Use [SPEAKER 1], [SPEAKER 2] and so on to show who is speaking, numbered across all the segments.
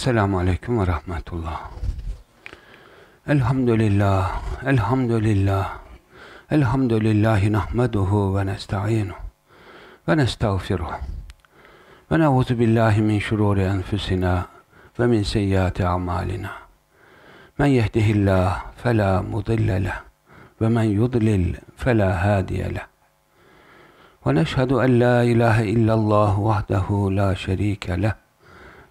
[SPEAKER 1] Esselamu Aleyküm ve Rahmetullah. Elhamdülillah, elhamdülillah, elhamdülillahi nahmeduhu ve nesta'inuhu ve nestağfiruhu ve ne'udhu billahi min şururi enfusina ve min seyyiati amalina. Men yehdihillah fela mudille leh ve men yudlil fela hadiye. Ve neşhedü en la ilahe illallah vahdehu la şerike leh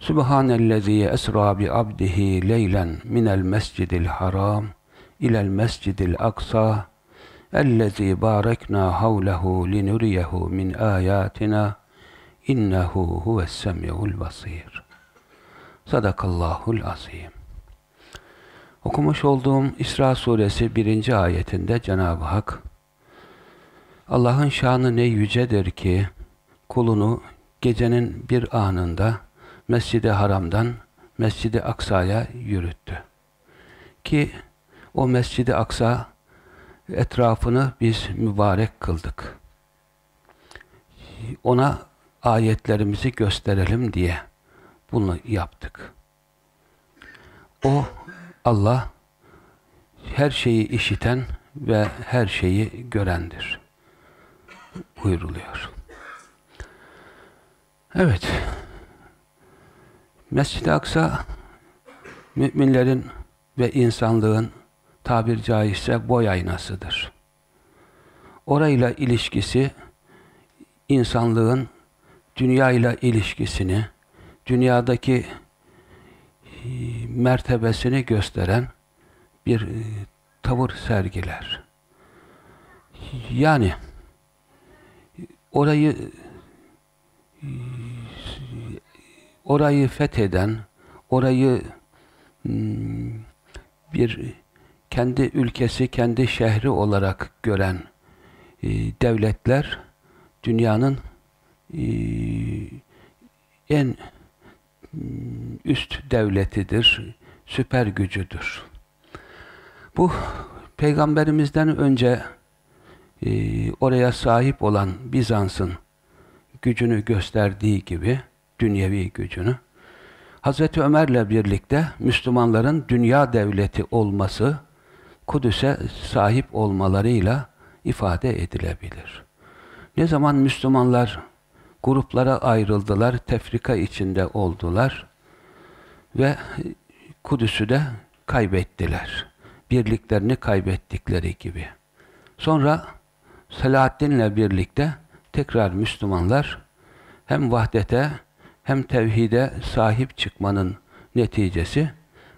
[SPEAKER 1] Subhanellezî esra bi abdihi leylen minel mescidil haram ilel mescidil aksa ellezî bâreknâ havlehu linuriyehu min âyâtina innehu huves semi'ul basîr. Sadakallahul azîm. Okumuş olduğum İsra suresi birinci ayetinde Cenab-ı Hak Allah'ın şanı ne yücedir ki kulunu gecenin bir anında Mescid-i Haram'dan Mescid-i Aksa'ya yürüttü. Ki o Mescid-i Aksa etrafını biz mübarek kıldık. Ona ayetlerimizi gösterelim diye bunu yaptık. O Allah her şeyi işiten ve her şeyi görendir. Buyuruluyor. Evet. Mescid-i Aksa müminlerin ve insanlığın tabir caizse boy aynasıdır. Orayla ilişkisi insanlığın dünya ile ilişkisini, dünyadaki e, mertebesini gösteren bir e, tavır sergiler. Yani orayı e, orayı fetheden, orayı hmm, bir kendi ülkesi, kendi şehri olarak gören devletler dünyanın en üst devletidir, süper gücüdür. Bu peygamberimizden önce e, oraya sahip olan Bizans'ın gücünü gösterdiği gibi dünyevi gücünü Hazreti Ömer'le birlikte Müslümanların dünya devleti olması Kudüs'e sahip olmalarıyla ifade edilebilir. Ne zaman Müslümanlar gruplara ayrıldılar, tefrika içinde oldular ve Kudüs'ü de kaybettiler. Birliklerini kaybettikleri gibi. Sonra Selahaddin'le birlikte tekrar Müslümanlar hem vahdete hem tevhide sahip çıkmanın neticesi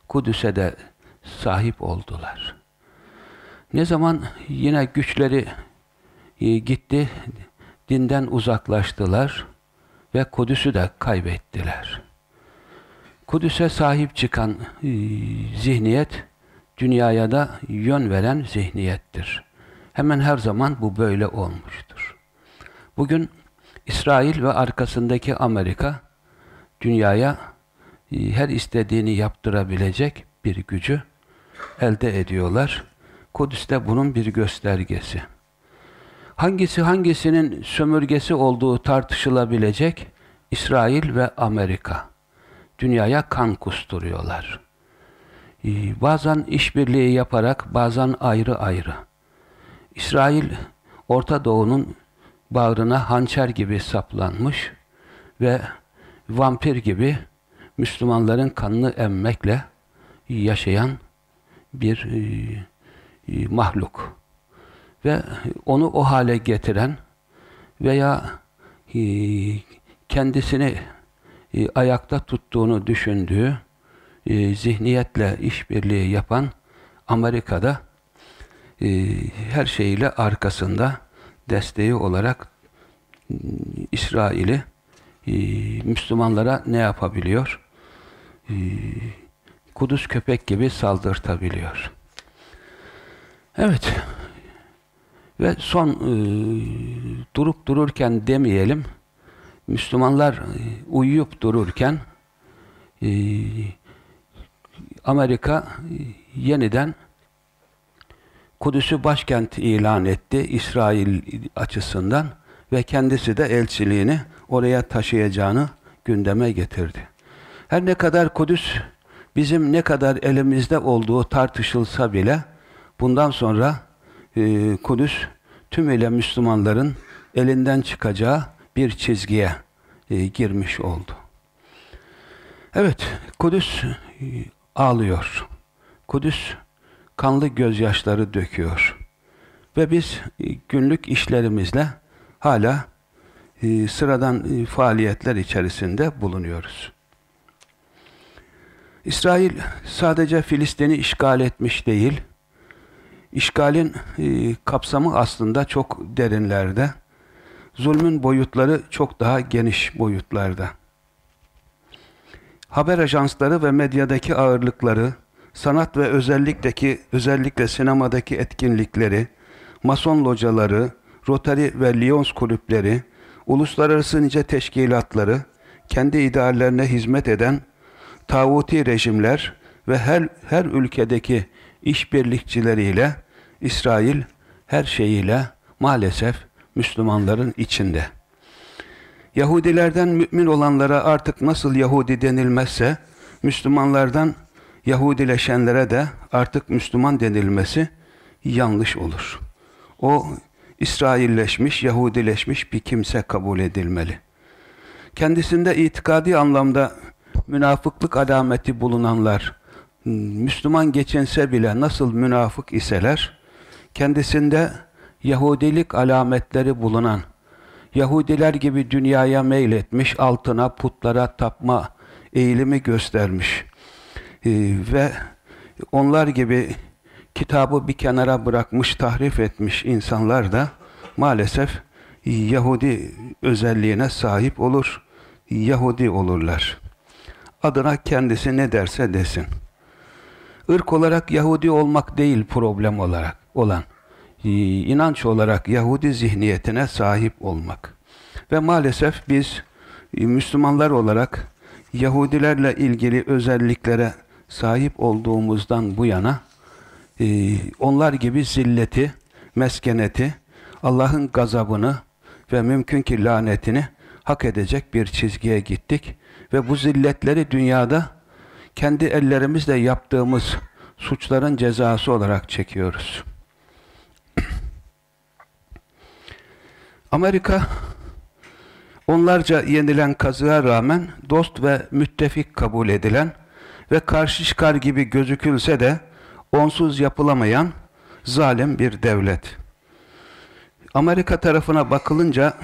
[SPEAKER 1] Kudüs'e de sahip oldular. Ne zaman yine güçleri e, gitti, dinden uzaklaştılar ve Kudüs'ü de kaybettiler. Kudüs'e sahip çıkan e, zihniyet, dünyaya da yön veren zihniyettir. Hemen her zaman bu böyle olmuştur. Bugün İsrail ve arkasındaki Amerika, dünyaya e, her istediğini yaptırabilecek bir gücü elde ediyorlar. Kudüs de bunun bir göstergesi hangisi hangisinin sömürgesi olduğu tartışılabilecek İsrail ve Amerika. Dünyaya kan kusturuyorlar. Ee, bazen işbirliği yaparak, bazen ayrı ayrı. İsrail, Orta Doğu'nun bağrına hançer gibi saplanmış ve vampir gibi Müslümanların kanını emmekle yaşayan bir e, e, mahluk. Ve onu o hale getiren veya e, kendisini e, ayakta tuttuğunu düşündüğü e, zihniyetle işbirliği yapan Amerika'da her şeyiyle arkasında desteği olarak İsrail'i Müslümanlara ne yapabiliyor? Kudüs köpek gibi saldırtabiliyor. Evet. Ve son e, durup dururken demeyelim, Müslümanlar e, uyuyup dururken e, Amerika e, yeniden Kudüs'ü başkent ilan etti İsrail açısından ve kendisi de elçiliğini oraya taşıyacağını gündeme getirdi. Her ne kadar Kudüs bizim ne kadar elimizde olduğu tartışılsa bile bundan sonra e, Kudüs tümüyle Müslümanların elinden çıkacağı bir çizgiye e, girmiş oldu. Evet, Kudüs e, ağlıyor. Kudüs kanlı gözyaşları döküyor. Ve biz e, günlük işlerimizle hala e, sıradan e, faaliyetler içerisinde bulunuyoruz. İsrail sadece Filistin'i işgal etmiş değil, işgalin kapsamı aslında çok derinlerde, zulmün boyutları çok daha geniş boyutlarda. Haber ajansları ve medyadaki ağırlıkları, sanat ve özellikteki özellikle sinemadaki etkinlikleri, mason locaları, Rotary ve Lions kulüpleri, uluslararası nice teşkilatları, kendi ideallerine hizmet eden tağuti rejimler ve her, her ülkedeki işbirlikçileriyle İsrail her şeyiyle maalesef Müslümanların içinde. Yahudilerden mümin olanlara artık nasıl Yahudi denilmezse, Müslümanlardan Yahudileşenlere de artık Müslüman denilmesi yanlış olur. O İsrailleşmiş, Yahudileşmiş bir kimse kabul edilmeli. Kendisinde itikadi anlamda münafıklık alameti bulunanlar, Müslüman geçinse bile nasıl münafık iseler, kendisinde Yahudilik alametleri bulunan, Yahudiler gibi dünyaya meyletmiş, altına, putlara tapma eğilimi göstermiş ee, ve onlar gibi kitabı bir kenara bırakmış, tahrif etmiş insanlar da maalesef Yahudi özelliğine sahip olur, Yahudi olurlar. Adına kendisi ne derse desin. Irk olarak Yahudi olmak değil problem olarak olan, inanç olarak Yahudi zihniyetine sahip olmak. Ve maalesef biz Müslümanlar olarak Yahudilerle ilgili özelliklere sahip olduğumuzdan bu yana e, onlar gibi zilleti, meskeneti, Allah'ın gazabını ve mümkün ki lanetini hak edecek bir çizgiye gittik ve bu zilletleri dünyada kendi ellerimizle yaptığımız suçların cezası olarak çekiyoruz. Amerika onlarca yenilen kazığa rağmen dost ve müttefik kabul edilen ve karşı çıkar gibi gözükülse de onsuz yapılamayan zalim bir devlet. Amerika tarafına bakılınca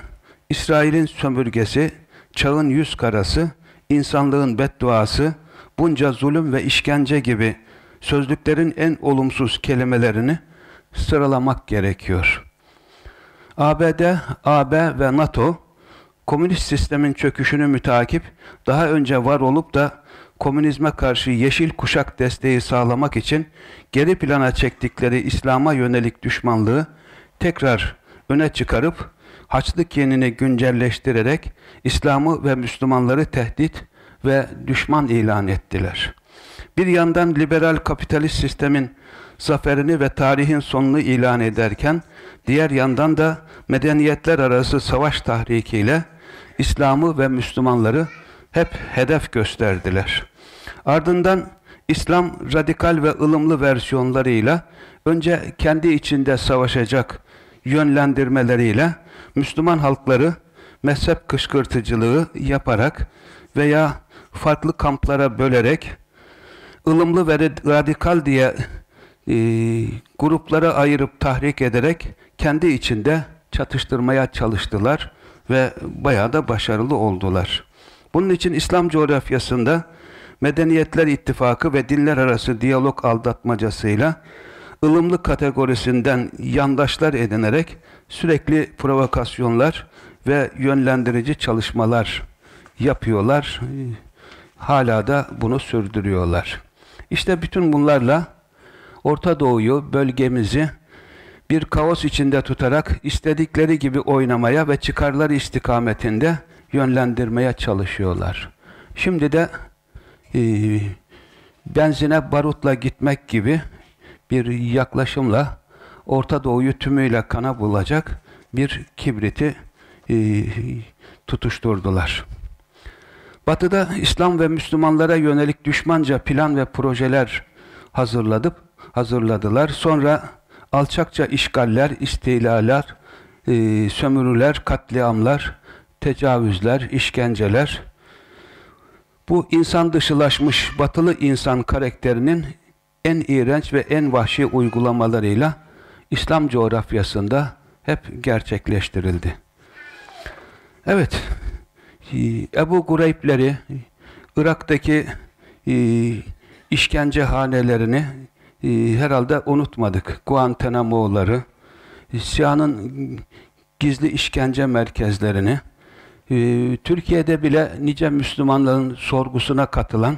[SPEAKER 1] İsrail'in sömürgesi, çağın yüz karası, insanlığın bedduası, bunca zulüm ve işkence gibi sözlüklerin en olumsuz kelimelerini sıralamak gerekiyor. ABD, AB ve NATO komünist sistemin çöküşünü mütakip daha önce var olup da komünizme karşı yeşil kuşak desteği sağlamak için geri plana çektikleri İslam'a yönelik düşmanlığı tekrar öne çıkarıp haçlık yenini güncelleştirerek İslam'ı ve Müslümanları tehdit ve düşman ilan ettiler. Bir yandan liberal kapitalist sistemin zaferini ve tarihin sonunu ilan ederken, diğer yandan da medeniyetler arası savaş tahrikiyle İslam'ı ve Müslümanları hep hedef gösterdiler. Ardından İslam radikal ve ılımlı versiyonlarıyla önce kendi içinde savaşacak yönlendirmeleriyle Müslüman halkları mezhep kışkırtıcılığı yaparak veya farklı kamplara bölerek ılımlı ve radikal diye e, gruplara ayırıp tahrik ederek kendi içinde çatıştırmaya çalıştılar ve bayağı da başarılı oldular. Bunun için İslam coğrafyasında Medeniyetler İttifakı ve dinler arası diyalog aldatmacasıyla ılımlı kategorisinden yandaşlar edinerek sürekli provokasyonlar ve yönlendirici çalışmalar yapıyorlar. Hala da bunu sürdürüyorlar. İşte bütün bunlarla Orta Doğu'yu, bölgemizi bir kaos içinde tutarak istedikleri gibi oynamaya ve çıkarları istikametinde yönlendirmeye çalışıyorlar. Şimdi de e, benzine barutla gitmek gibi bir yaklaşımla Orta Doğu'yu tümüyle kana bulacak bir kibriti e, tutuşturdular. Batı'da İslam ve Müslümanlara yönelik düşmanca plan ve projeler hazırladıp hazırladılar. Sonra alçakça işgaller, istilalar, e, sömürüler, katliamlar, tecavüzler, işkenceler, bu insan dışılaşmış batılı insan karakterinin en iğrenç ve en vahşi uygulamalarıyla İslam coğrafyasında hep gerçekleştirildi. Evet, Ebu Gureypleri, Irak'taki e, işkencehanelerini e, herhalde unutmadık. Guantanamo'ları, Siyah'ın gizli işkence merkezlerini, e, Türkiye'de bile nice Müslümanların sorgusuna katılan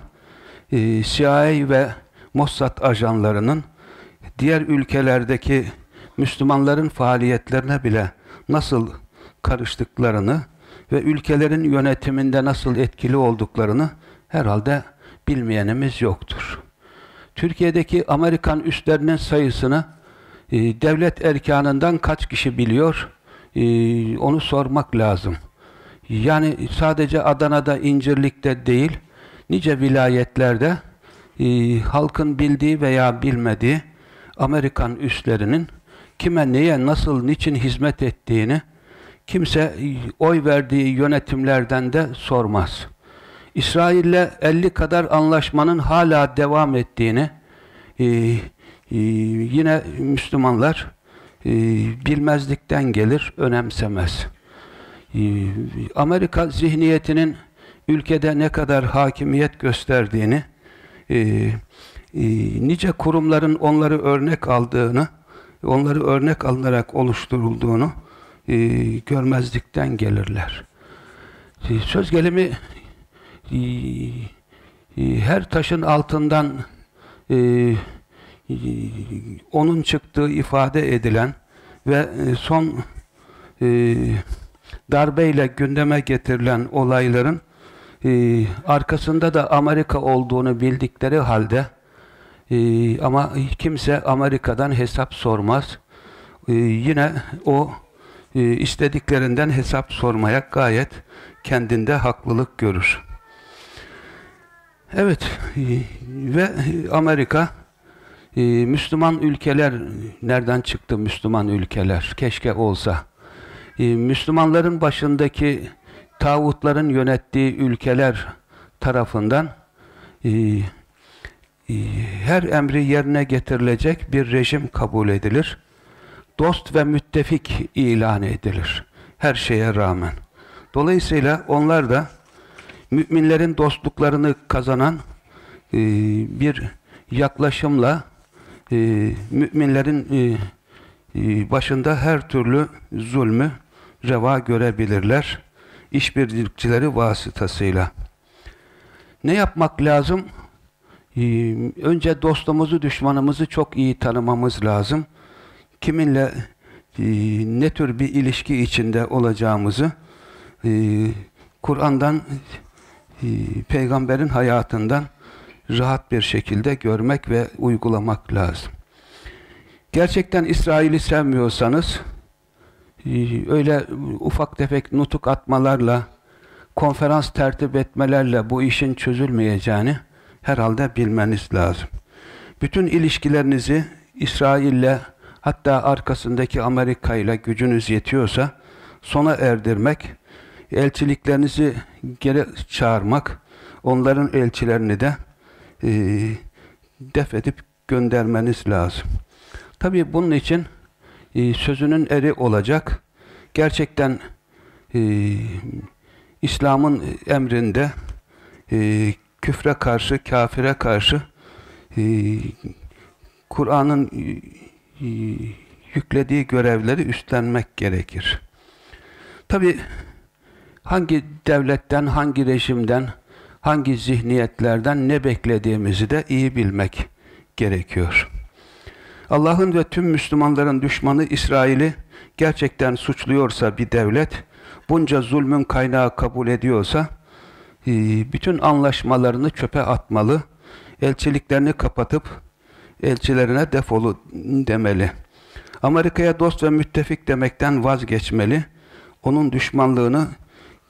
[SPEAKER 1] e, CIA ve Mossad ajanlarının diğer ülkelerdeki Müslümanların faaliyetlerine bile nasıl karıştıklarını ve ülkelerin yönetiminde nasıl etkili olduklarını herhalde bilmeyenimiz yoktur. Türkiye'deki Amerikan üslerinin sayısını e, devlet erkanından kaç kişi biliyor? E, onu sormak lazım. Yani sadece Adana'da, İncirlik'te değil, nice vilayetlerde e, halkın bildiği veya bilmediği Amerikan üslerinin kime neye nasıl niçin hizmet ettiğini kimse oy verdiği yönetimlerden de sormaz. İsrail'le 50 kadar anlaşmanın hala devam ettiğini e, e, yine Müslümanlar e, bilmezlikten gelir, önemsemez. E, Amerika zihniyetinin ülkede ne kadar hakimiyet gösterdiğini, e, e, nice kurumların onları örnek aldığını, onları örnek alınarak oluşturulduğunu görmezlikten gelirler. Söz gelimi her taşın altından onun çıktığı ifade edilen ve e, son darbeyle gündeme getirilen olayların e, arkasında da Amerika olduğunu bildikleri halde e, ama kimse Amerika'dan hesap sormaz. E, yine o e, istediklerinden hesap sormaya gayet kendinde haklılık görür. Evet e, ve Amerika e, Müslüman ülkeler nereden çıktı Müslüman ülkeler? Keşke olsa. E, Müslümanların başındaki tağutların yönettiği ülkeler tarafından e, e, her emri yerine getirilecek bir rejim kabul edilir. Dost ve müttefik ilan edilir. Her şeye rağmen. Dolayısıyla onlar da müminlerin dostluklarını kazanan bir yaklaşımla müminlerin başında her türlü zulmü reva görebilirler işbirlikçileri vasıtasıyla. Ne yapmak lazım? Ee, önce dostumuzu, düşmanımızı çok iyi tanımamız lazım. Kiminle e, ne tür bir ilişki içinde olacağımızı e, Kur'an'dan, e, peygamberin hayatından rahat bir şekilde görmek ve uygulamak lazım. Gerçekten İsrail'i sevmiyorsanız, öyle ufak tefek nutuk atmalarla, konferans tertip etmelerle bu işin çözülmeyeceğini herhalde bilmeniz lazım. Bütün ilişkilerinizi İsrail'le hatta arkasındaki Amerika ile gücünüz yetiyorsa sona erdirmek, elçiliklerinizi geri çağırmak, onların elçilerini de e, def edip göndermeniz lazım. Tabii bunun için e, sözünün eri olacak. Gerçekten e, İslam'ın emrinde e, küfre karşı, kafire karşı e, Kur'an'ın e, yüklediği görevleri üstlenmek gerekir. Tabi hangi devletten, hangi rejimden, hangi zihniyetlerden ne beklediğimizi de iyi bilmek gerekiyor. Allah'ın ve tüm Müslümanların düşmanı İsrail'i gerçekten suçluyorsa bir devlet, bunca zulmün kaynağı kabul ediyorsa, e, bütün anlaşmalarını çöpe atmalı, elçiliklerini kapatıp elçilerine defolu demeli. Amerika'ya dost ve müttefik demekten vazgeçmeli, onun düşmanlığını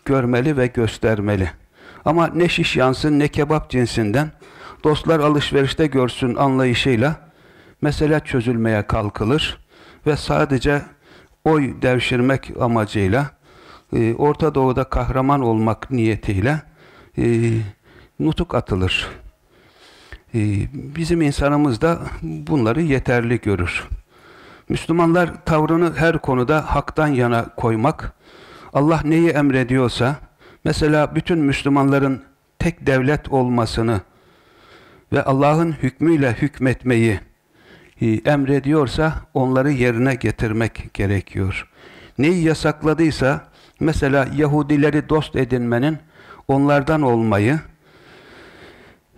[SPEAKER 1] görmeli ve göstermeli. Ama ne şiş yansın ne kebap cinsinden, dostlar alışverişte görsün anlayışıyla, mesele çözülmeye kalkılır ve sadece oy devşirmek amacıyla, e, Orta Doğu'da kahraman olmak niyetiyle e, nutuk atılır. E, bizim insanımız da bunları yeterli görür. Müslümanlar tavrını her konuda haktan yana koymak, Allah neyi emrediyorsa, mesela bütün Müslümanların tek devlet olmasını ve Allah'ın hükmüyle hükmetmeyi emrediyorsa onları yerine getirmek gerekiyor. Neyi yasakladıysa, mesela Yahudileri dost edinmenin onlardan olmayı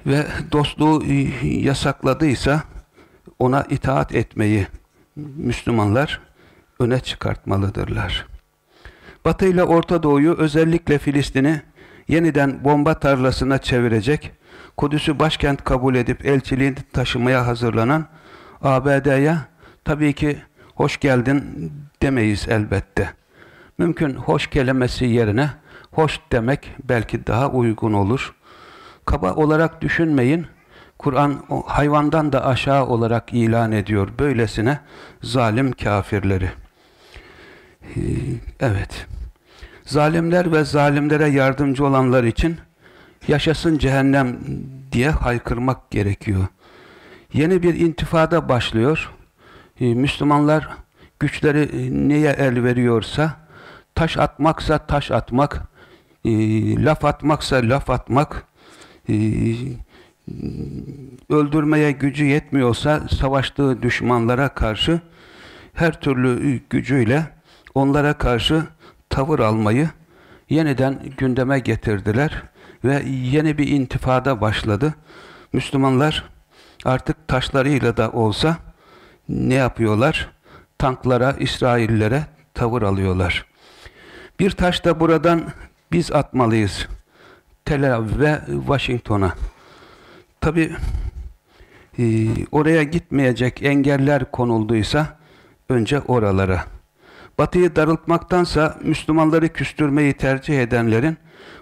[SPEAKER 1] ve dostluğu e, yasakladıysa ona itaat etmeyi Müslümanlar öne çıkartmalıdırlar. Batı ile Orta Doğu'yu özellikle Filistin'i yeniden bomba tarlasına çevirecek, Kudüs'ü başkent kabul edip elçiliğini taşımaya hazırlanan ABD'ye tabii ki hoş geldin demeyiz elbette. Mümkün hoş kelimesi yerine hoş demek belki daha uygun olur. Kaba olarak düşünmeyin. Kur'an hayvandan da aşağı olarak ilan ediyor böylesine zalim kafirleri. Evet. Zalimler ve zalimlere yardımcı olanlar için yaşasın cehennem diye haykırmak gerekiyor. Yeni bir intifada başlıyor. Ee, Müslümanlar güçleri e, neye el veriyorsa taş atmaksa taş atmak, e, laf atmaksa laf atmak, e, öldürmeye gücü yetmiyorsa savaştığı düşmanlara karşı her türlü gücüyle onlara karşı tavır almayı yeniden gündeme getirdiler ve yeni bir intifada başladı. Müslümanlar artık taşlarıyla da olsa ne yapıyorlar? Tanklara, İsraillere tavır alıyorlar. Bir taş da buradan biz atmalıyız. Tel Aviv ve Washington'a. Tabi e, oraya gitmeyecek engeller konulduysa önce oralara. Batıyı darıltmaktansa Müslümanları küstürmeyi tercih edenlerin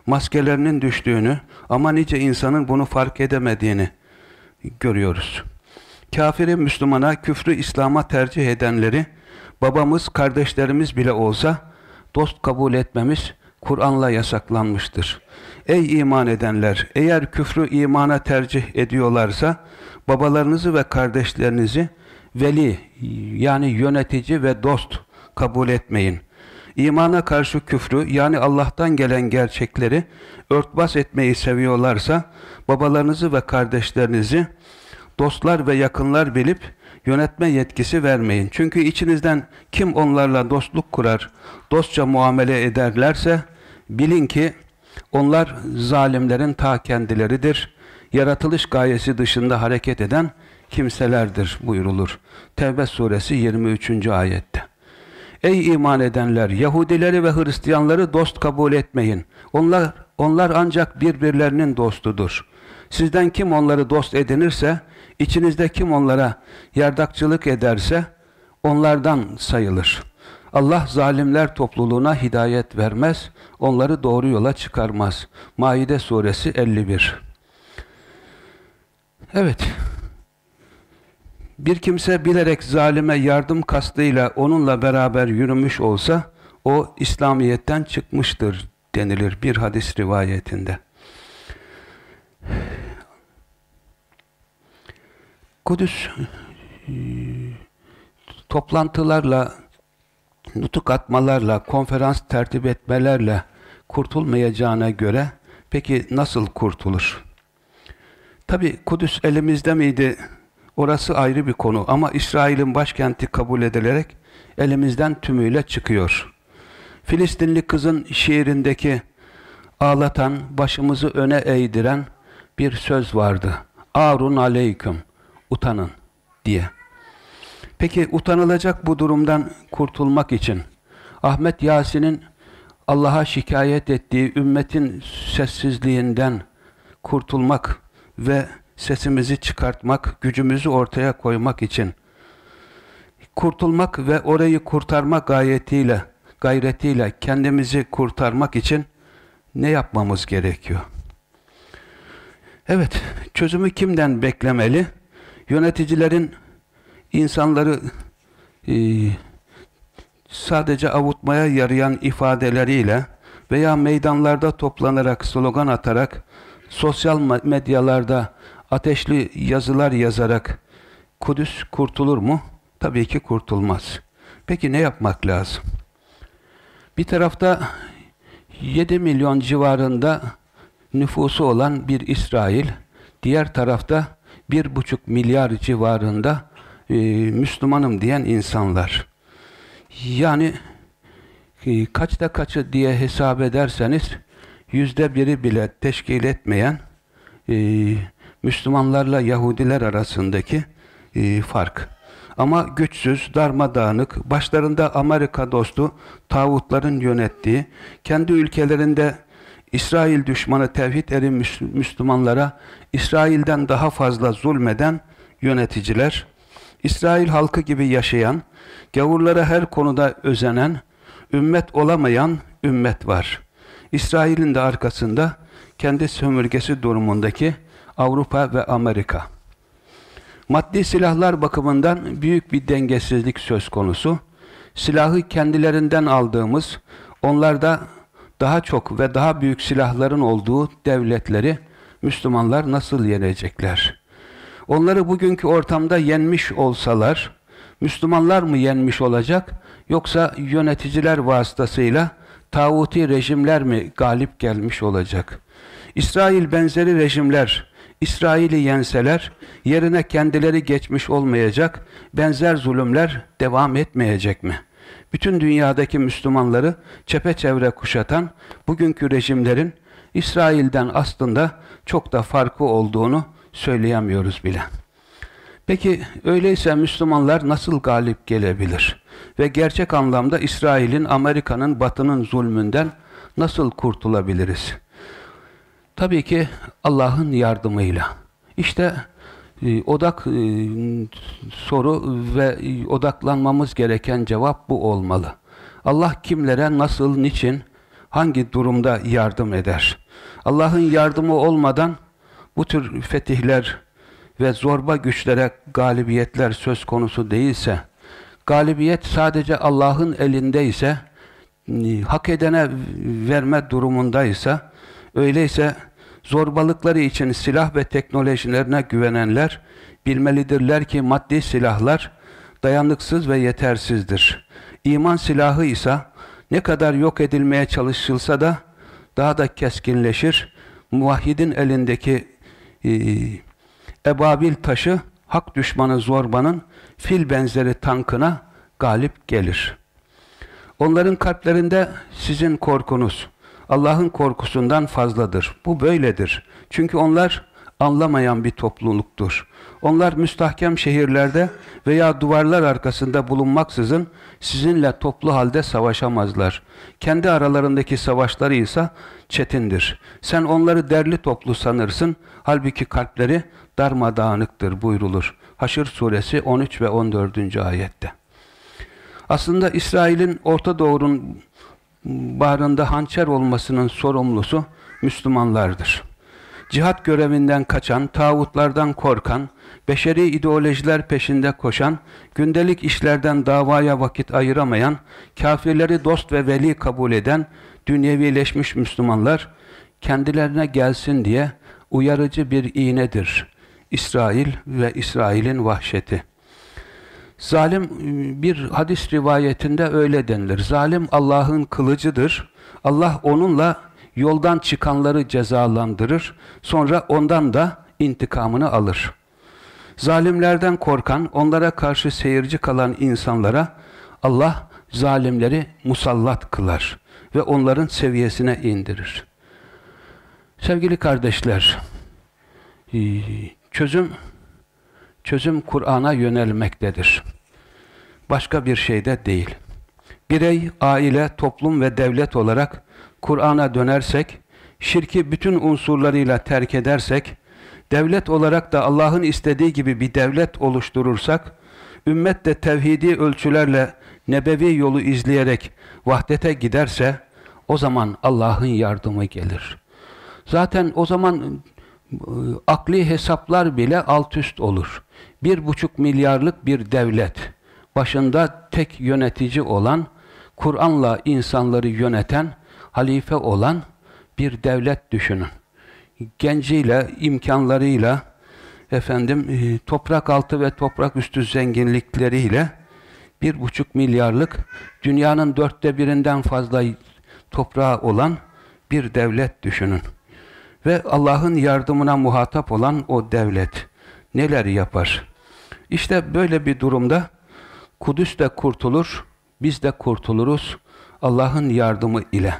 [SPEAKER 1] maskelerinin düştüğünü ama nice insanın bunu fark edemediğini görüyoruz. Kafiri Müslümana, küfrü İslam'a tercih edenleri babamız, kardeşlerimiz bile olsa dost kabul etmemiz Kur'an'la yasaklanmıştır. Ey iman edenler! Eğer küfrü imana tercih ediyorlarsa babalarınızı ve kardeşlerinizi veli yani yönetici ve dost kabul etmeyin. İmana karşı küfrü yani Allah'tan gelen gerçekleri örtbas etmeyi seviyorlarsa babalarınızı ve kardeşlerinizi dostlar ve yakınlar bilip yönetme yetkisi vermeyin. Çünkü içinizden kim onlarla dostluk kurar, dostça muamele ederlerse bilin ki onlar zalimlerin ta kendileridir. Yaratılış gayesi dışında hareket eden kimselerdir buyurulur. Tevbe suresi 23. ayette. Ey iman edenler! Yahudileri ve Hristiyanları dost kabul etmeyin. Onlar, onlar ancak birbirlerinin dostudur. Sizden kim onları dost edinirse, içinizde kim onlara yardakçılık ederse, onlardan sayılır. Allah zalimler topluluğuna hidayet vermez, onları doğru yola çıkarmaz. Maide suresi 51 Evet, bir kimse bilerek zalime yardım kastıyla onunla beraber yürümüş olsa, o İslamiyet'ten çıkmıştır denilir bir hadis rivayetinde. Kudüs toplantılarla nutuk atmalarla, konferans tertip etmelerle kurtulmayacağına göre peki nasıl kurtulur? Tabi Kudüs elimizde miydi? Orası ayrı bir konu ama İsrail'in başkenti kabul edilerek elimizden tümüyle çıkıyor. Filistinli kızın şiirindeki ağlatan, başımızı öne eğdiren bir söz vardı. Arun aleyküm, utanın diye. Peki utanılacak bu durumdan kurtulmak için Ahmet Yasin'in Allah'a şikayet ettiği ümmetin sessizliğinden kurtulmak ve sesimizi çıkartmak, gücümüzü ortaya koymak için kurtulmak ve orayı kurtarma gayetiyle, gayretiyle kendimizi kurtarmak için ne yapmamız gerekiyor? Evet, çözümü kimden beklemeli? Yöneticilerin insanları e, sadece avutmaya yarayan ifadeleriyle veya meydanlarda toplanarak, slogan atarak, sosyal medyalarda ateşli yazılar yazarak Kudüs kurtulur mu? Tabii ki kurtulmaz. Peki ne yapmak lazım? Bir tarafta 7 milyon civarında nüfusu olan bir İsrail, diğer tarafta 1,5 milyar civarında e, Müslümanım diyen insanlar. Yani e, kaçta kaçı diye hesap ederseniz yüzde biri bile teşkil etmeyen e, Müslümanlarla Yahudiler arasındaki e, fark. Ama güçsüz, darmadağınık, başlarında Amerika dostu tağutların yönettiği, kendi ülkelerinde İsrail düşmanı tevhid eri Müslümanlara İsrail'den daha fazla zulmeden yöneticiler, İsrail halkı gibi yaşayan, gavurlara her konuda özenen, ümmet olamayan ümmet var. İsrail'in de arkasında kendi sömürgesi durumundaki Avrupa ve Amerika. Maddi silahlar bakımından büyük bir dengesizlik söz konusu. Silahı kendilerinden aldığımız, onlarda daha çok ve daha büyük silahların olduğu devletleri Müslümanlar nasıl yenecekler? Onları bugünkü ortamda yenmiş olsalar, Müslümanlar mı yenmiş olacak, yoksa yöneticiler vasıtasıyla tağuti rejimler mi galip gelmiş olacak? İsrail benzeri rejimler, İsrail'i yenseler, yerine kendileri geçmiş olmayacak, benzer zulümler devam etmeyecek mi? Bütün dünyadaki Müslümanları çepeçevre kuşatan bugünkü rejimlerin İsrail'den aslında çok da farkı olduğunu söyleyemiyoruz bile. Peki öyleyse Müslümanlar nasıl galip gelebilir? Ve gerçek anlamda İsrail'in, Amerika'nın, Batı'nın zulmünden nasıl kurtulabiliriz? Tabii ki Allah'ın yardımıyla. İşte e, odak e, soru ve odaklanmamız gereken cevap bu olmalı. Allah kimlere nasıl, niçin, hangi durumda yardım eder? Allah'ın yardımı olmadan bu tür fetihler ve zorba güçlere galibiyetler söz konusu değilse, galibiyet sadece Allah'ın elindeyse, e, hak edene verme durumundaysa, öyleyse zorbalıkları için silah ve teknolojilerine güvenenler, bilmelidirler ki maddi silahlar dayanıksız ve yetersizdir. İman silahı ise ne kadar yok edilmeye çalışılsa da daha da keskinleşir. Muvahhidin elindeki e, ebabil taşı hak düşmanı zorbanın fil benzeri tankına galip gelir. Onların kalplerinde sizin korkunuz, Allah'ın korkusundan fazladır. Bu böyledir. Çünkü onlar anlamayan bir topluluktur. Onlar müstahkem şehirlerde veya duvarlar arkasında bulunmaksızın sizinle toplu halde savaşamazlar. Kendi aralarındaki savaşları ise çetindir. Sen onları derli toplu sanırsın, halbuki kalpleri darmadağınıktır buyrulur. Haşr suresi 13 ve 14. ayette. Aslında İsrail'in Orta Doğu'nun bağrında hançer olmasının sorumlusu Müslümanlardır. Cihat görevinden kaçan, tağutlardan korkan, beşeri ideolojiler peşinde koşan, gündelik işlerden davaya vakit ayıramayan, kafirleri dost ve veli kabul eden, dünyevileşmiş Müslümanlar, kendilerine gelsin diye uyarıcı bir iğnedir. İsrail ve İsrail'in vahşeti. Zalim bir hadis rivayetinde öyle denilir. Zalim Allah'ın kılıcıdır. Allah onunla yoldan çıkanları cezalandırır. Sonra ondan da intikamını alır. Zalimlerden korkan, onlara karşı seyirci kalan insanlara Allah zalimleri musallat kılar ve onların seviyesine indirir. Sevgili kardeşler, çözüm çözüm Kur'an'a yönelmektedir. Başka bir şey de değil. Birey, aile, toplum ve devlet olarak Kur'an'a dönersek, şirki bütün unsurlarıyla terk edersek, devlet olarak da Allah'ın istediği gibi bir devlet oluşturursak, ümmet de tevhidi ölçülerle nebevi yolu izleyerek vahdete giderse, o zaman Allah'ın yardımı gelir. Zaten o zaman ıı, akli hesaplar bile alt üst olur. Bir buçuk milyarlık bir devlet, başında tek yönetici olan, Kur'an'la insanları yöneten, halife olan bir devlet düşünün. Genciyle, imkanlarıyla, efendim ıı, toprak altı ve toprak üstü zenginlikleriyle bir buçuk milyarlık dünyanın dörtte birinden fazla toprağı olan bir devlet düşünün. Ve Allah'ın yardımına muhatap olan o devlet neler yapar? İşte böyle bir durumda Kudüs de kurtulur, biz de kurtuluruz Allah'ın yardımı ile.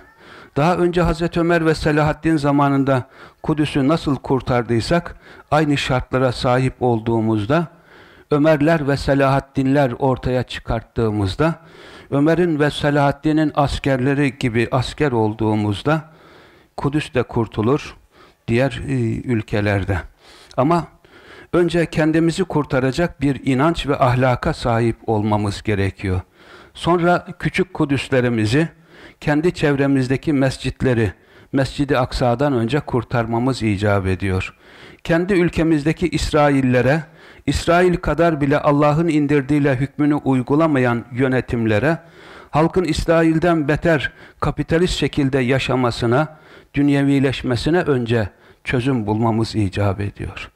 [SPEAKER 1] Daha önce Hazreti Ömer ve Selahaddin zamanında Kudüs'ü nasıl kurtardıysak, aynı şartlara sahip olduğumuzda, Ömerler ve Selahaddinler ortaya çıkarttığımızda, Ömer'in ve Selahaddin'in askerleri gibi asker olduğumuzda, Kudüs de kurtulur, diğer e, ülkelerde. Ama önce kendimizi kurtaracak bir inanç ve ahlaka sahip olmamız gerekiyor. Sonra küçük Kudüslerimizi, kendi çevremizdeki mescitleri, Mescid-i Aksa'dan önce kurtarmamız icap ediyor. Kendi ülkemizdeki İsraillere, İsrail kadar bile Allah'ın indirdiğiyle hükmünü uygulamayan yönetimlere, halkın İsrail'den beter kapitalist şekilde yaşamasına, dünyevileşmesine önce çözüm bulmamız icap ediyor.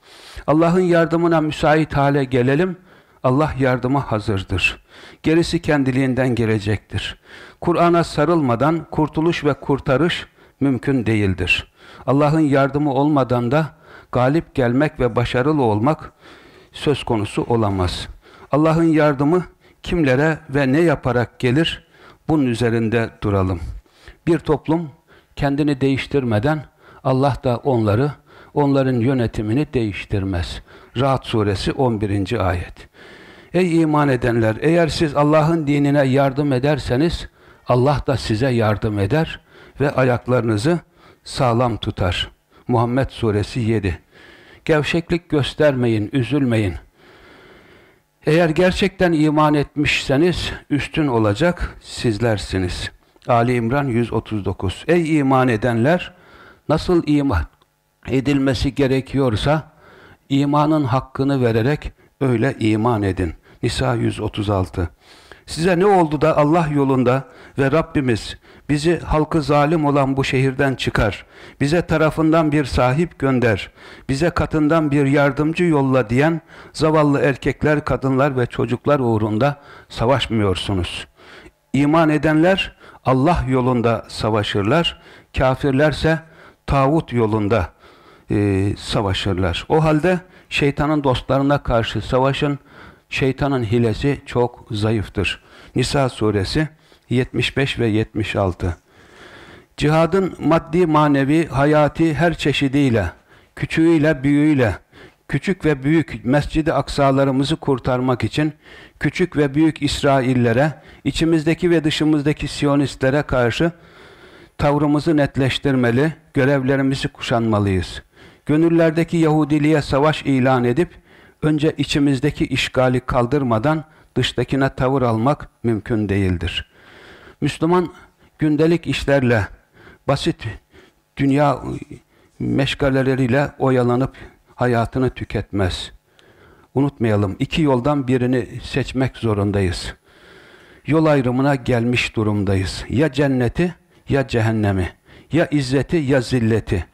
[SPEAKER 1] Allah'ın yardımına müsait hale gelelim, Allah yardıma hazırdır. Gerisi kendiliğinden gelecektir. Kur'an'a sarılmadan kurtuluş ve kurtarış mümkün değildir. Allah'ın yardımı olmadan da galip gelmek ve başarılı olmak söz konusu olamaz. Allah'ın yardımı kimlere ve ne yaparak gelir? Bunun üzerinde duralım. Bir toplum kendini değiştirmeden Allah da onları, onların yönetimini değiştirmez. Rahat suresi 11. ayet. Ey iman edenler! Eğer siz Allah'ın dinine yardım ederseniz, Allah da size yardım eder ve ayaklarınızı sağlam tutar. Muhammed suresi 7. Gevşeklik göstermeyin, üzülmeyin. Eğer gerçekten iman etmişseniz üstün olacak sizlersiniz. Ali İmran 139. Ey iman edenler! Nasıl iman edilmesi gerekiyorsa imanın hakkını vererek öyle iman edin. Nisa 136. Size ne oldu da Allah yolunda ve Rabbimiz bizi halkı zalim olan bu şehirden çıkar, bize tarafından bir sahip gönder, bize katından bir yardımcı yolla diyen zavallı erkekler, kadınlar ve çocuklar uğrunda savaşmıyorsunuz. İman edenler Allah yolunda savaşırlar, kafirlerse tağut yolunda e, savaşırlar. O halde şeytanın dostlarına karşı savaşın, şeytanın hilesi çok zayıftır. Nisa suresi 75 ve 76 Cihadın maddi, manevi, hayati her çeşidiyle, küçüğüyle, büyüğüyle, küçük ve büyük mescidi aksalarımızı kurtarmak için küçük ve büyük İsraillere, içimizdeki ve dışımızdaki Siyonistlere karşı tavrımızı netleştirmeli, görevlerimizi kuşanmalıyız. Gönüllerdeki Yahudiliğe savaş ilan edip, önce içimizdeki işgali kaldırmadan dıştakine tavır almak mümkün değildir. Müslüman gündelik işlerle, basit dünya meşgaleleriyle oyalanıp hayatını tüketmez. Unutmayalım, iki yoldan birini seçmek zorundayız. Yol ayrımına gelmiş durumdayız. Ya cenneti ya cehennemi, ya izzeti ya zilleti,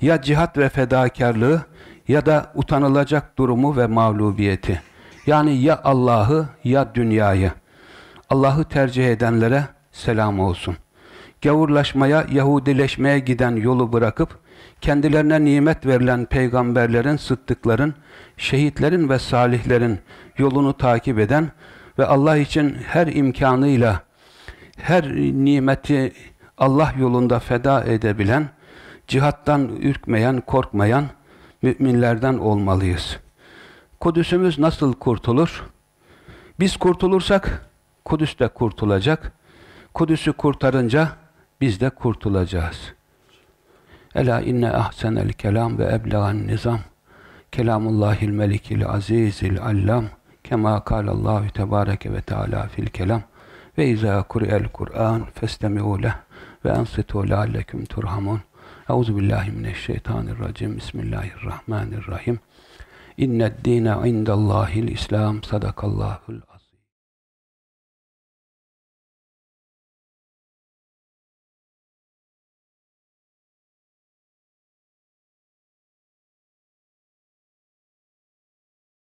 [SPEAKER 1] ya cihat ve fedakarlığı ya da utanılacak durumu ve mağlubiyeti. Yani ya Allah'ı ya dünyayı. Allah'ı tercih edenlere selam olsun. Gavurlaşmaya, Yahudileşmeye giden yolu bırakıp, kendilerine nimet verilen peygamberlerin, sıddıkların, şehitlerin ve salihlerin yolunu takip eden ve Allah için her imkanıyla, her nimeti Allah yolunda feda edebilen, cihattan ürkmeyen, korkmayan müminlerden olmalıyız. Kudüs'ümüz nasıl kurtulur? Biz kurtulursak Kudüs de kurtulacak. Kudüs'ü kurtarınca biz de kurtulacağız. Ela inne ahsenel kelam ve eblegan nizam. Kelamullahil melikil azizil allam. Kema kâlallahu tebâreke ve teâlâ fil kelam. Ve izâ kuri'el Kur'an festemi'û leh ve ensitu leallekum turhamun. Euzu billahi mineşşeytanirracim. Bismillahirrahmanirrahim. İnned dîne indallâhil İslam. Sadakallâhul